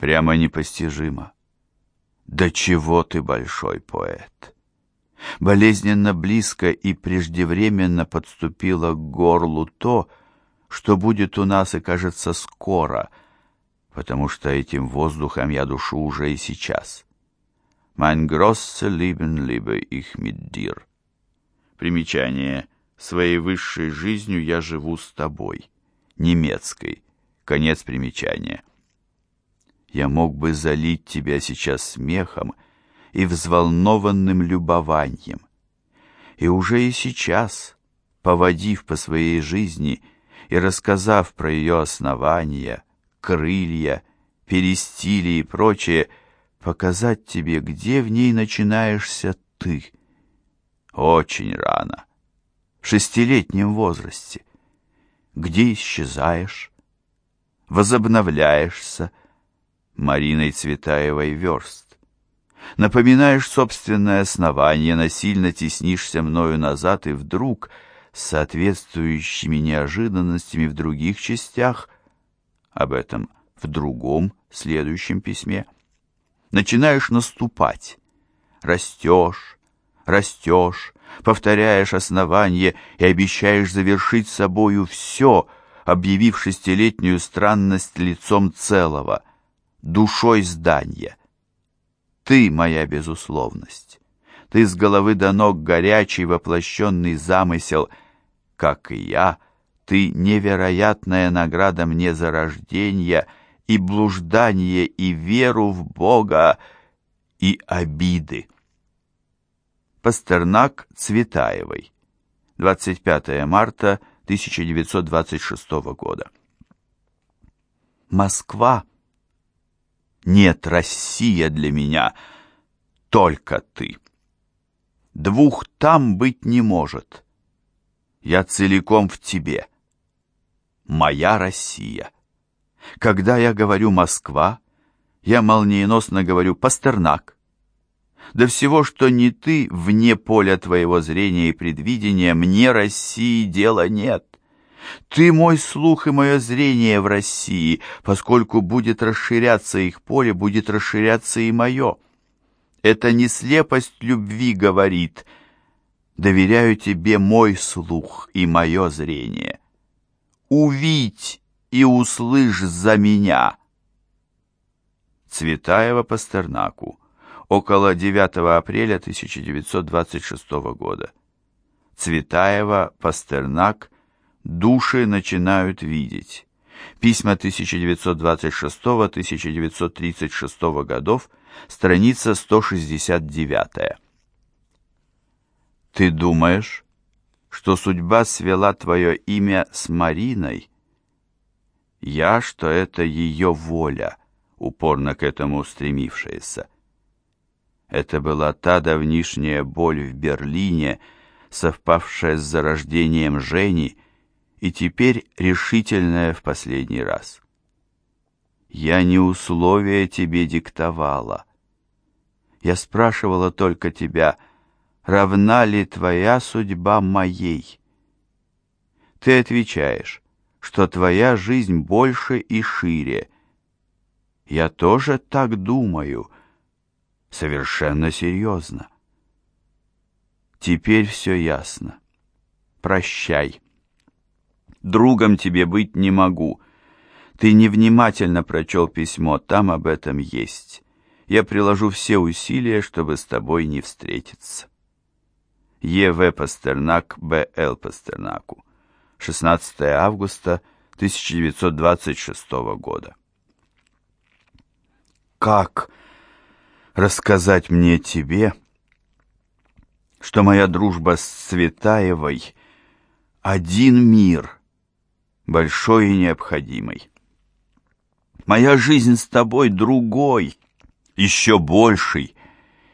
Прямо непостижимо. До чего ты большой поэт! Болезненно близко и преждевременно подступило к горлу то, что будет у нас и кажется скоро, потому что этим воздухом я душу уже и сейчас. Mein grosse Leben liebe ich mit dir. Примечание. Своей высшей жизнью я живу с тобой. Немецкой. Конец примечания. Я мог бы залить тебя сейчас смехом и взволнованным любованием. И уже и сейчас, поводив по своей жизни и рассказав про ее основания, крылья, перистили и прочее, показать тебе, где в ней начинаешься ты. Очень рано, в шестилетнем возрасте, где исчезаешь, возобновляешься Мариной Цветаевой верст. Напоминаешь собственное основание, насильно теснишься мною назад, и вдруг, с соответствующими неожиданностями в других частях, об этом в другом, следующем письме, начинаешь наступать, растешь, растешь, повторяешь основание и обещаешь завершить собою все, объявив шестилетнюю странность лицом целого, душой здания. Ты моя безусловность. Ты с головы до ног горячий воплощенный замысел, как и я, ты невероятная награда мне за рождение и блуждание, и веру в Бога, и обиды. Пастернак Цветаевой. 25 марта 1926 года. Москва. Нет, Россия для меня. Только ты. Двух там быть не может. Я целиком в тебе. Моя Россия. Когда я говорю «Москва», я молниеносно говорю «Пастернак». До всего, что не ты, вне поля твоего зрения и предвидения, мне России дела нет. Ты мой слух и мое зрение в России, поскольку будет расширяться их поле, будет расширяться и мое. Это не слепость любви говорит. Доверяю тебе мой слух и мое зрение. Увидь и услышь за меня. Цветаева Пастернаку около 9 апреля 1926 года. Цветаева, Пастернак, души начинают видеть. Письма 1926-1936 годов, страница 169. Ты думаешь, что судьба свела твое имя с Мариной? Я, что это ее воля, упорно к этому стремившаяся. Это была та давнишняя боль в Берлине, совпавшая с зарождением Жени, и теперь решительная в последний раз. Я не условия тебе диктовала. Я спрашивала только тебя, равна ли твоя судьба моей? Ты отвечаешь, что твоя жизнь больше и шире. Я тоже так думаю, — совершенно серьезно. Теперь все ясно. Прощай. Другом тебе быть не могу. Ты невнимательно прочел письмо, там об этом есть. Я приложу все усилия, чтобы с тобой не встретиться. Е.В. Пастернак, Б.Л. Пастернаку. 16 августа 1926 года. Как рассказать мне тебе, что моя дружба с Цветаевой — один мир, большой и необходимый. Моя жизнь с тобой другой, еще больший,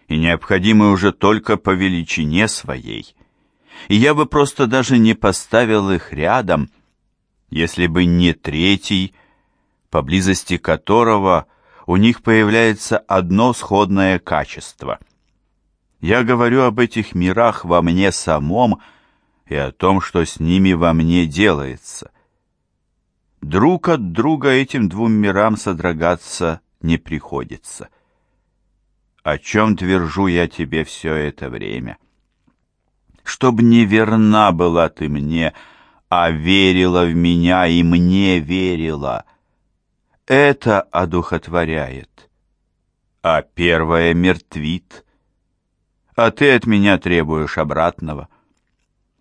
и необходимый уже только по величине своей. И я бы просто даже не поставил их рядом, если бы не третий, поблизости которого — у них появляется одно сходное качество. Я говорю об этих мирах во мне самом и о том, что с ними во мне делается. Друг от друга этим двум мирам содрогаться не приходится. О чем твержу я тебе все это время? Чтоб не верна была ты мне, а верила в меня и мне верила. Это одухотворяет. А первое мертвит. А ты от меня требуешь обратного.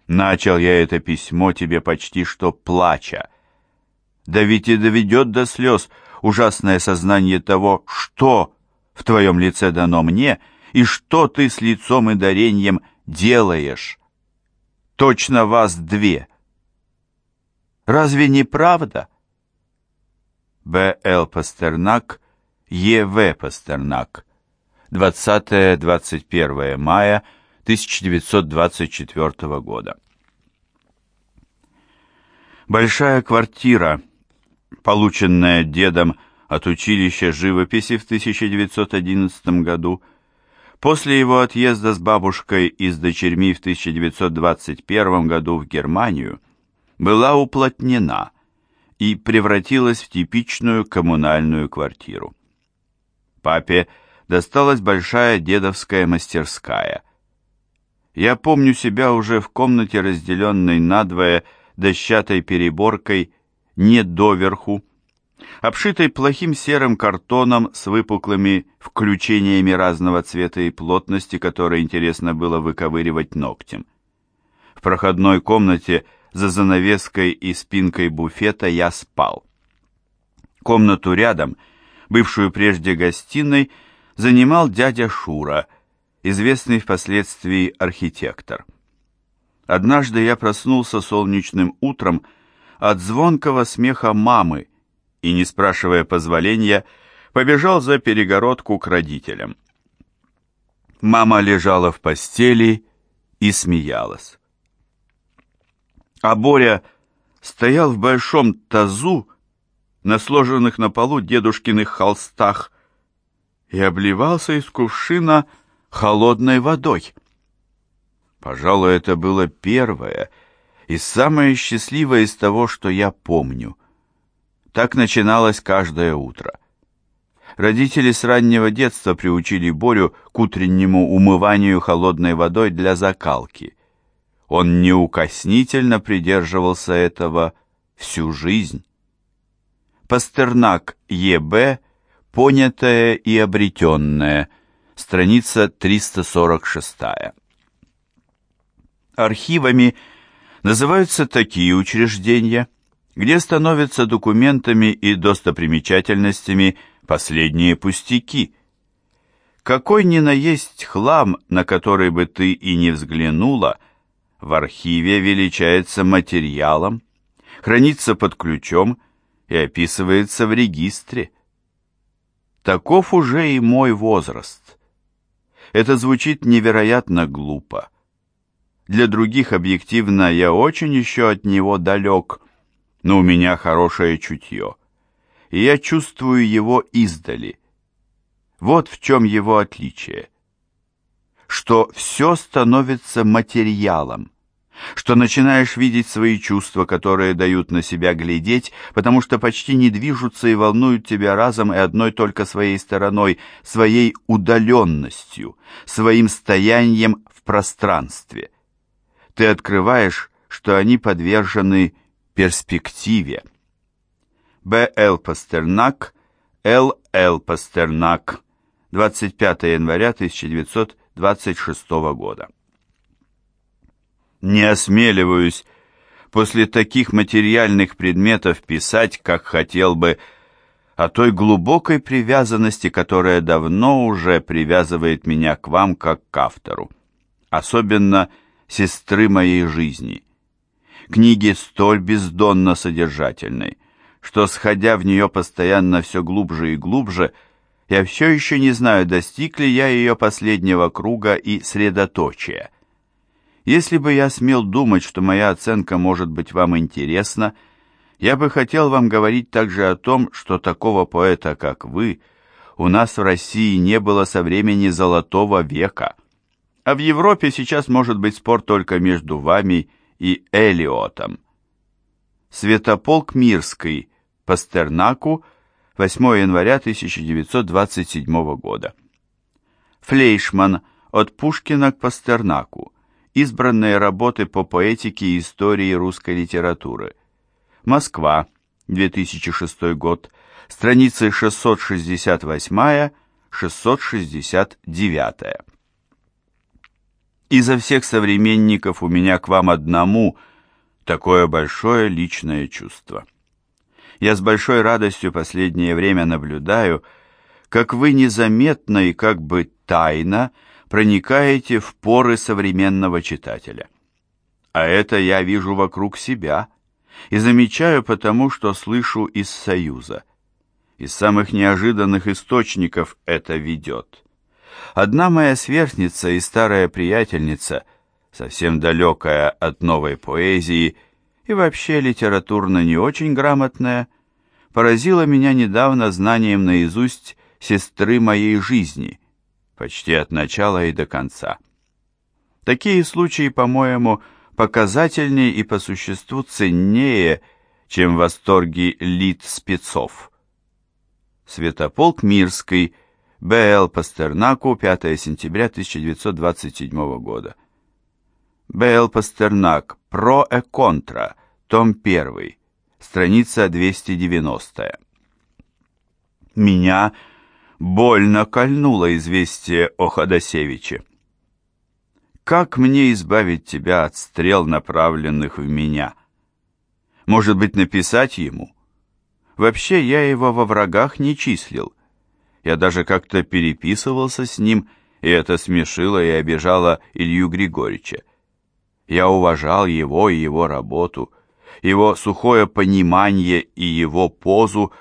Начал я это письмо тебе почти что плача. Да ведь и доведет до слез ужасное сознание того, что в твоем лице дано мне и что ты с лицом и дарением делаешь. Точно вас две. Разве не правда? Б. Л. Пастернак, Е. В. Пастернак. 20-21 мая 1924 года. Большая квартира, полученная дедом от училища живописи в 1911 году, после его отъезда с бабушкой и с дочерьми в 1921 году в Германию, была уплотнена и превратилась в типичную коммунальную квартиру. Папе досталась большая дедовская мастерская. Я помню себя уже в комнате, разделенной надвое дощатой переборкой, не доверху, обшитой плохим серым картоном с выпуклыми включениями разного цвета и плотности, которые интересно было выковыривать ногтем. В проходной комнате за занавеской и спинкой буфета я спал. Комнату рядом, бывшую прежде гостиной, занимал дядя Шура, известный впоследствии архитектор. Однажды я проснулся солнечным утром от звонкого смеха мамы и, не спрашивая позволения, побежал за перегородку к родителям. Мама лежала в постели и смеялась. А Боря стоял в большом тазу на сложенных на полу дедушкиных холстах и обливался из кувшина холодной водой. Пожалуй, это было первое и самое счастливое из того, что я помню. Так начиналось каждое утро. Родители с раннего детства приучили Борю к утреннему умыванию холодной водой для закалки. Он неукоснительно придерживался этого всю жизнь. Пастернак Е.Б Понятое и обретенное. Страница 346. Архивами называются такие учреждения, где становятся документами и достопримечательностями последние пустяки. Какой ни на есть хлам, на который бы ты и не взглянула, в архиве величается материалом, хранится под ключом и описывается в регистре. Таков уже и мой возраст. Это звучит невероятно глупо. Для других объективно я очень еще от него далек, но у меня хорошее чутье, и я чувствую его издали. Вот в чем его отличие. Что все становится материалом что начинаешь видеть свои чувства, которые дают на себя глядеть, потому что почти не движутся и волнуют тебя разом и одной только своей стороной, своей удаленностью, своим стоянием в пространстве. Ты открываешь, что они подвержены перспективе. Б. Л. Пастернак, Л. Л. Пастернак, 25 января 1926 года не осмеливаюсь после таких материальных предметов писать, как хотел бы, о той глубокой привязанности, которая давно уже привязывает меня к вам как к автору, особенно сестры моей жизни. Книги столь бездонно содержательной, что, сходя в нее постоянно все глубже и глубже, я все еще не знаю, достиг ли я ее последнего круга и средоточия. Если бы я смел думать, что моя оценка может быть вам интересна, я бы хотел вам говорить также о том, что такого поэта, как вы, у нас в России не было со времени Золотого века. А в Европе сейчас может быть спор только между вами и Элиотом. Святополк Мирский, Пастернаку, 8 января 1927 года. Флейшман «От Пушкина к Пастернаку. Избранные работы по поэтике и истории русской литературы». Москва, 2006 год, страницы 668-669. Изо всех современников у меня к вам одному такое большое личное чувство. Я с большой радостью последнее время наблюдаю, как вы незаметно и как бы тайно проникаете в поры современного читателя. А это я вижу вокруг себя и замечаю потому, что слышу из Союза. Из самых неожиданных источников это ведет. Одна моя сверстница и старая приятельница, совсем далекая от новой поэзии и вообще литературно не очень грамотная, поразила меня недавно знанием наизусть сестры моей жизни, почти от начала и до конца. Такие случаи, по-моему, показательнее и по существу ценнее, чем восторги лит спецов. Святополк Мирский, Б.Л. Пастернаку, 5 сентября 1927 года. Б.Л. Пастернак, Про и контра, том 1, страница 290. Меня больно кольнуло известие о Ходосевиче. Как мне избавить тебя от стрел, направленных в меня? Может быть, написать ему? Вообще, я его во врагах не числил. Я даже как-то переписывался с ним, и это смешило и обижало Илью Григорьевича. Я уважал его и его работу, его сухое понимание и его позу,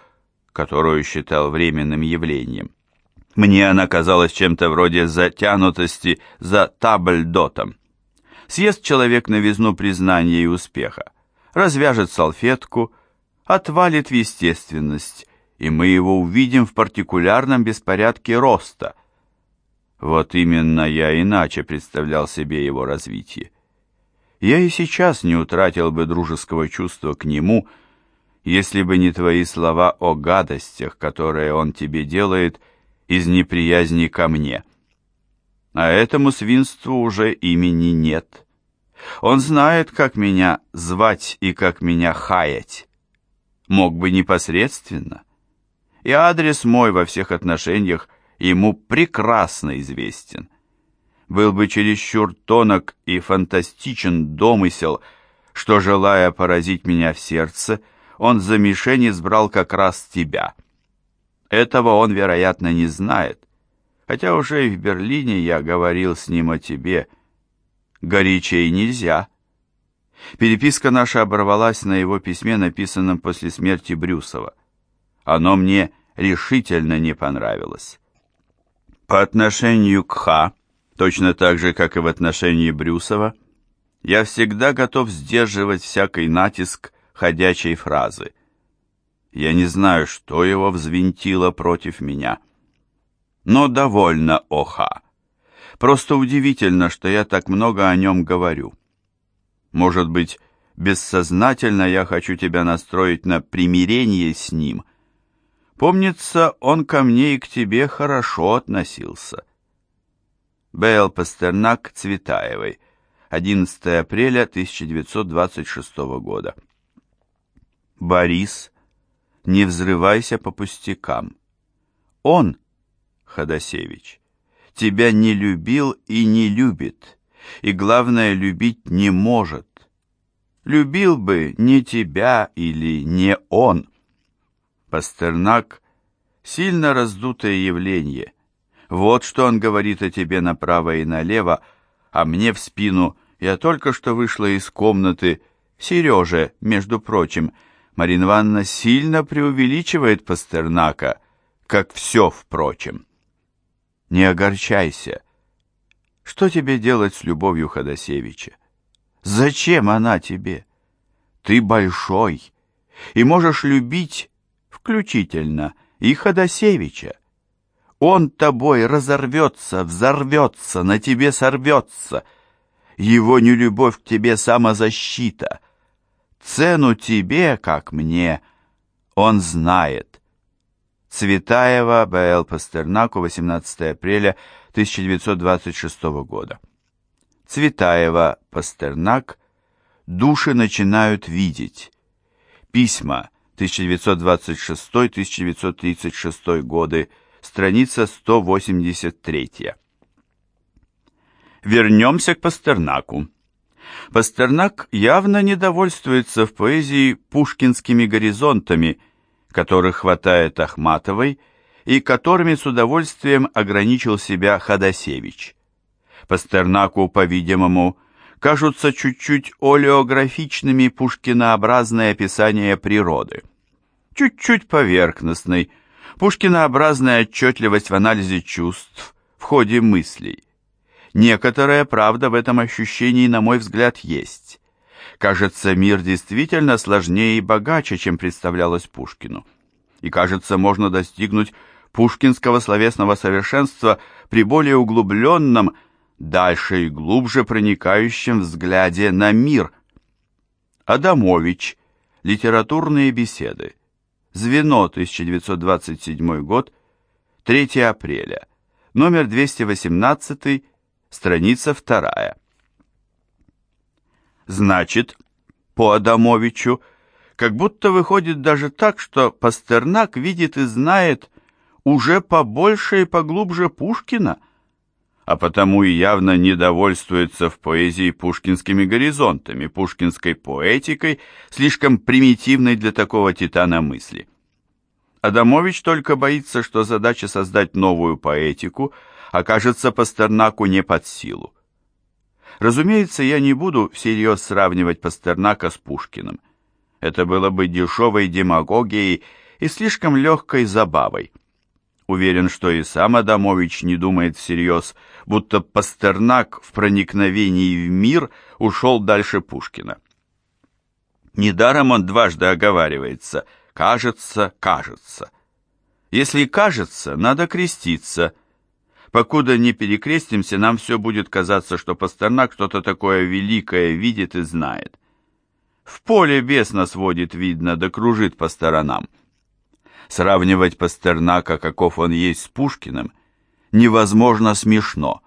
которую считал временным явлением. Мне она казалась чем-то вроде затянутости за табльдотом. Съест человек новизну признания и успеха, развяжет салфетку, отвалит в естественность, и мы его увидим в партикулярном беспорядке роста. Вот именно я иначе представлял себе его развитие. Я и сейчас не утратил бы дружеского чувства к нему, если бы не твои слова о гадостях, которые он тебе делает, — из неприязни ко мне. А этому свинству уже имени нет. Он знает, как меня звать и как меня хаять. Мог бы непосредственно. И адрес мой во всех отношениях ему прекрасно известен. Был бы чересчур тонок и фантастичен домысел, что, желая поразить меня в сердце, он за мишень избрал как раз тебя — этого он, вероятно, не знает, хотя уже и в Берлине я говорил с ним о тебе. Горячей нельзя. Переписка наша оборвалась на его письме, написанном после смерти Брюсова. Оно мне решительно не понравилось. По отношению к Ха, точно так же, как и в отношении Брюсова, я всегда готов сдерживать всякий натиск ходячей фразы – я не знаю, что его взвинтило против меня. Но довольно оха. Просто удивительно, что я так много о нем говорю. Может быть, бессознательно я хочу тебя настроить на примирение с ним. Помнится, он ко мне и к тебе хорошо относился. Б.Л. Пастернак Цветаевой, 11 апреля 1926 года. Борис не взрывайся по пустякам. Он, Ходосевич, тебя не любил и не любит, и, главное, любить не может. Любил бы не тебя или не он. Пастернак — сильно раздутое явление. Вот что он говорит о тебе направо и налево, а мне в спину я только что вышла из комнаты, Сереже, между прочим, — Марина Ивановна сильно преувеличивает Пастернака, как все, впрочем. Не огорчайся. Что тебе делать с любовью Ходосевича? Зачем она тебе? Ты большой и можешь любить включительно и Ходосевича. Он тобой разорвется, взорвется, на тебе сорвется. Его нелюбовь к тебе самозащита — Цену тебе, как мне, он знает. Цветаева Б.Л. Пастернаку, 18 апреля 1926 года. Цветаева Пастернак «Души начинают видеть». Письма 1926-1936 годы, страница 183. Вернемся к Пастернаку. Пастернак явно недовольствуется в поэзии пушкинскими горизонтами, которых хватает Ахматовой и которыми с удовольствием ограничил себя Ходосевич. Пастернаку, по-видимому, кажутся чуть-чуть олеографичными пушкинообразные описания природы. Чуть-чуть поверхностный, пушкинообразная отчетливость в анализе чувств, в ходе мыслей. Некоторая правда в этом ощущении, на мой взгляд, есть. Кажется, мир действительно сложнее и богаче, чем представлялось Пушкину. И, кажется, можно достигнуть пушкинского словесного совершенства при более углубленном, дальше и глубже проникающем взгляде на мир. Адамович. Литературные беседы. Звено, 1927 год, 3 апреля. Номер 218, страница 2. Значит, по Адамовичу, как будто выходит даже так, что Пастернак видит и знает уже побольше и поглубже Пушкина – а потому и явно недовольствуется в поэзии пушкинскими горизонтами, пушкинской поэтикой, слишком примитивной для такого титана мысли. Адамович только боится, что задача создать новую поэтику окажется Пастернаку не под силу. Разумеется, я не буду всерьез сравнивать Пастернака с Пушкиным. Это было бы дешевой демагогией и слишком легкой забавой. Уверен, что и сам Адамович не думает всерьез, будто Пастернак в проникновении в мир ушел дальше Пушкина. Недаром он дважды оговаривается «кажется, кажется». Если кажется, надо креститься. Покуда не перекрестимся, нам все будет казаться, что Пастернак что-то такое великое видит и знает. В поле бес нас водит, видно, да кружит по сторонам. Сравнивать Пастернака, каков он есть, с Пушкиным, невозможно смешно.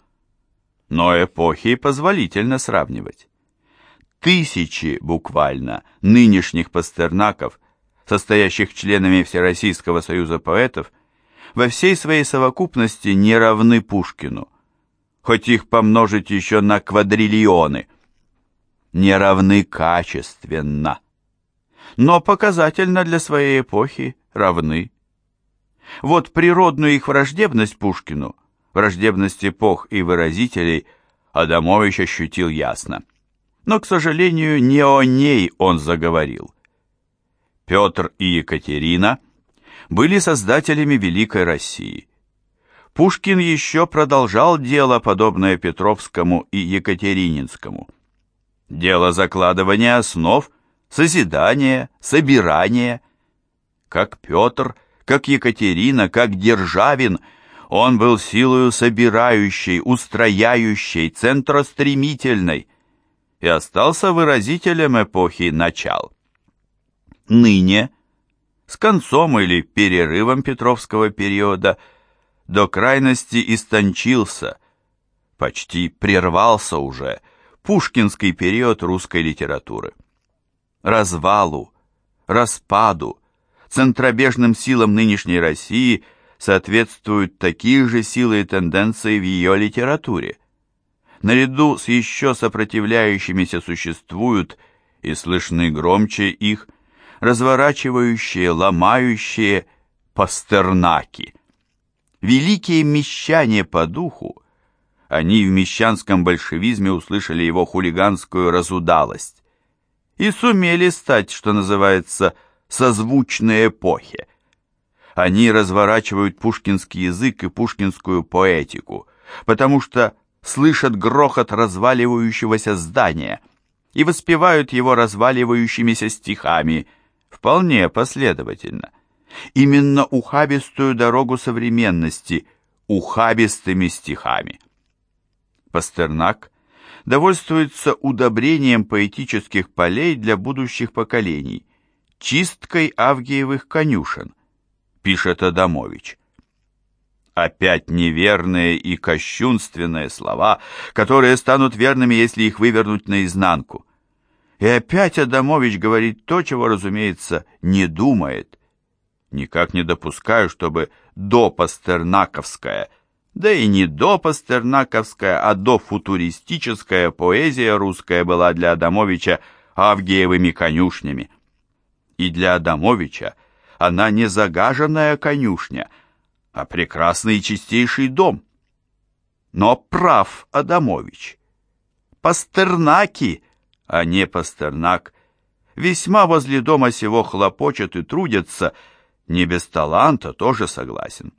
Но эпохи позволительно сравнивать. Тысячи, буквально, нынешних Пастернаков, состоящих членами Всероссийского союза поэтов, во всей своей совокупности не равны Пушкину, хоть их помножить еще на квадриллионы. Не равны качественно, но показательно для своей эпохи равны. Вот природную их враждебность Пушкину, враждебность эпох и выразителей Адамович ощутил ясно. Но, к сожалению, не о ней он заговорил. Петр и Екатерина были создателями Великой России. Пушкин еще продолжал дело, подобное Петровскому и Екатерининскому. Дело закладывания основ, созидания, собирания, как Петр, как Екатерина, как Державин, он был силою собирающей, устрояющей, центростремительной и остался выразителем эпохи начал. Ныне, с концом или перерывом Петровского периода, до крайности истончился, почти прервался уже пушкинский период русской литературы. Развалу, распаду, центробежным силам нынешней России соответствуют такие же силы и тенденции в ее литературе. Наряду с еще сопротивляющимися существуют и слышны громче их разворачивающие, ломающие пастернаки. Великие мещане по духу, они в мещанском большевизме услышали его хулиганскую разудалость и сумели стать, что называется, созвучные эпохе. Они разворачивают пушкинский язык и пушкинскую поэтику, потому что слышат грохот разваливающегося здания и воспевают его разваливающимися стихами, вполне последовательно. Именно ухабистую дорогу современности, ухабистыми стихами. Пастернак довольствуется удобрением поэтических полей для будущих поколений – чисткой Авгиевых конюшен. пишет Адамович. Опять неверные и кощунственные слова, которые станут верными, если их вывернуть наизнанку. И опять Адамович говорит то, чего, разумеется, не думает. Никак не допускаю, чтобы до Пастернаковская, да и не до Пастернаковская, а до футуристическая поэзия русская была для Адамовича Авгиевыми конюшнями. И для Адамовича она не загаженная конюшня, а прекрасный и чистейший дом. Но прав Адамович. Пастернаки, а не Пастернак, весьма возле дома сего хлопочет и трудятся, не без таланта, тоже согласен.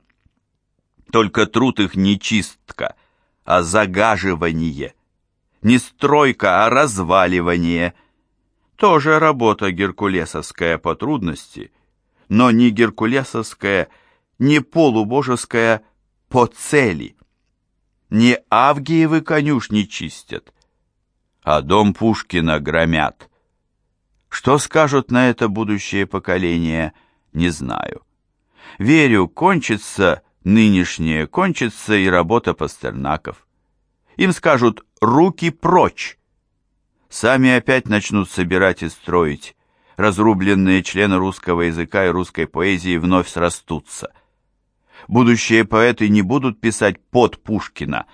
Только труд их не чистка, а загаживание. Не стройка, а разваливание. Тоже работа геркулесовская по трудности, но не геркулесовская, не полубожеская по цели. Не Авгиевы конюшни чистят, а дом Пушкина громят. Что скажут на это будущее поколение, не знаю. Верю, кончится нынешнее, кончится и работа Пастернаков. Им скажут «руки прочь». Сами опять начнут собирать и строить. Разрубленные члены русского языка и русской поэзии вновь срастутся. Будущие поэты не будут писать под Пушкина,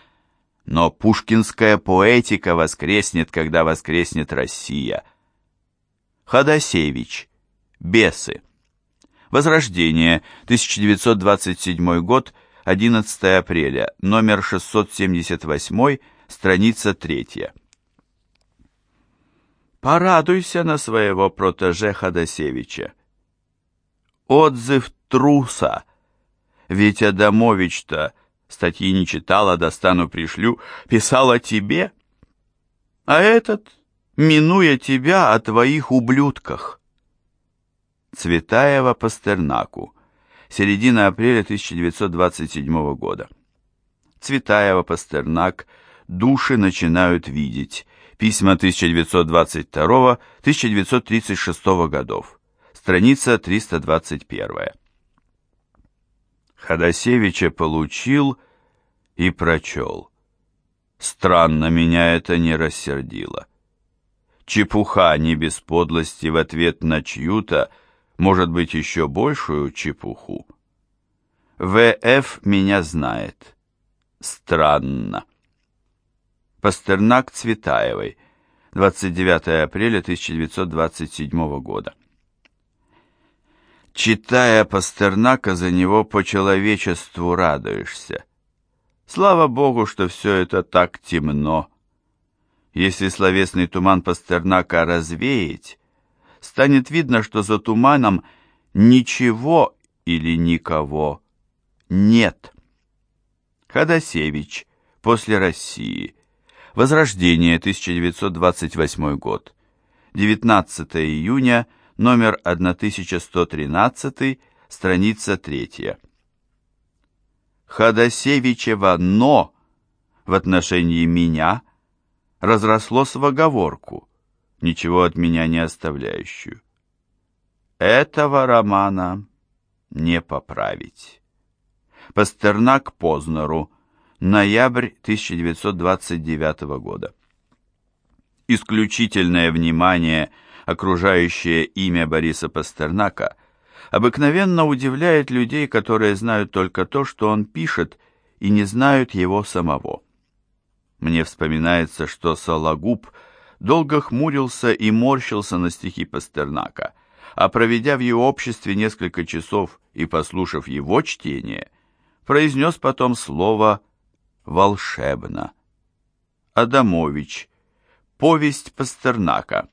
но пушкинская поэтика воскреснет, когда воскреснет Россия. Ходосевич. Бесы. Возрождение. 1927 год. 11 апреля. Номер 678. Страница 3. Порадуйся на своего протеже Ходосевича. Отзыв труса. Ведь Адамович-то статьи не читала, достану, пришлю, писал о тебе. А этот, минуя тебя, о твоих ублюдках. Цветаева Пастернаку. Середина апреля 1927 года. Цветаева Пастернак. Души начинают видеть. Письма 1922-1936 годов. Страница 321. Ходосевича получил и прочел. Странно, меня это не рассердило. Чепуха не без подлости в ответ на чью-то, может быть, еще большую чепуху. В.Ф. меня знает. Странно. Пастернак Цветаевой, 29 апреля 1927 года. Читая Пастернака, за него по человечеству радуешься. Слава Богу, что все это так темно. Если словесный туман Пастернака развеять, станет видно, что за туманом ничего или никого нет. Ходосевич. После России. Возрождение, 1928 год. 19 июня, номер 1113, страница 3. Ходосевичева «но» в отношении меня разрослось в оговорку, ничего от меня не оставляющую. Этого романа не поправить. Пастернак Познеру, Ноябрь 1929 года. Исключительное внимание, окружающее имя Бориса Пастернака, обыкновенно удивляет людей, которые знают только то, что он пишет, и не знают его самого. Мне вспоминается, что Сологуб долго хмурился и морщился на стихи Пастернака, а проведя в его обществе несколько часов и послушав его чтение, произнес потом слово волшебно. Адамович. Повесть Пастернака.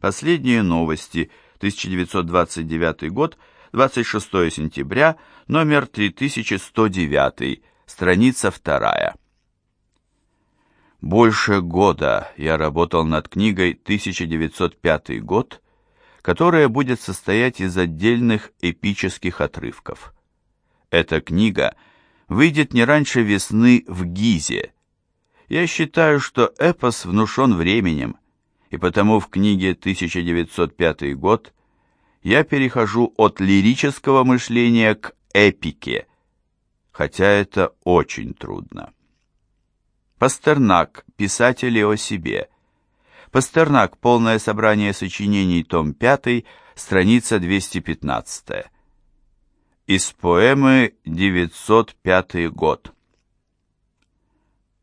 Последние новости. 1929 год. 26 сентября. Номер 3109. Страница вторая. Больше года я работал над книгой 1905 год, которая будет состоять из отдельных эпических отрывков. Эта книга — выйдет не раньше весны в Гизе. Я считаю, что эпос внушен временем, и потому в книге «1905 год» я перехожу от лирического мышления к эпике, хотя это очень трудно. Пастернак. Писатели о себе. Пастернак. Полное собрание сочинений. Том 5. Страница 215. Из поэмы «905 год».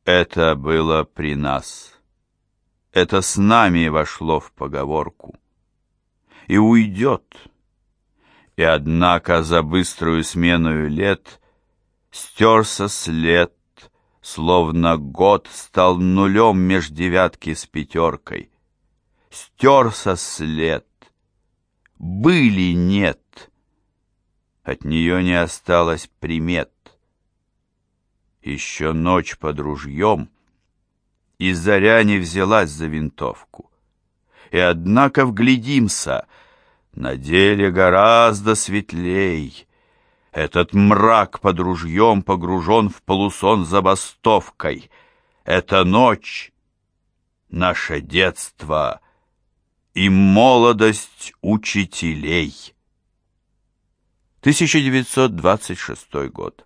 Это было при нас. Это с нами вошло в поговорку. И уйдет. И однако за быструю смену лет стерся след, словно год стал нулем меж девятки с пятеркой. Стерся след. Были нет. От нее не осталось примет еще ночь под ружьем, и заря не взялась за винтовку. И однако вглядимся, на деле гораздо светлей. Этот мрак под ружьем погружен в полусон забастовкой. Это ночь, наше детство и молодость учителей. 1926 год.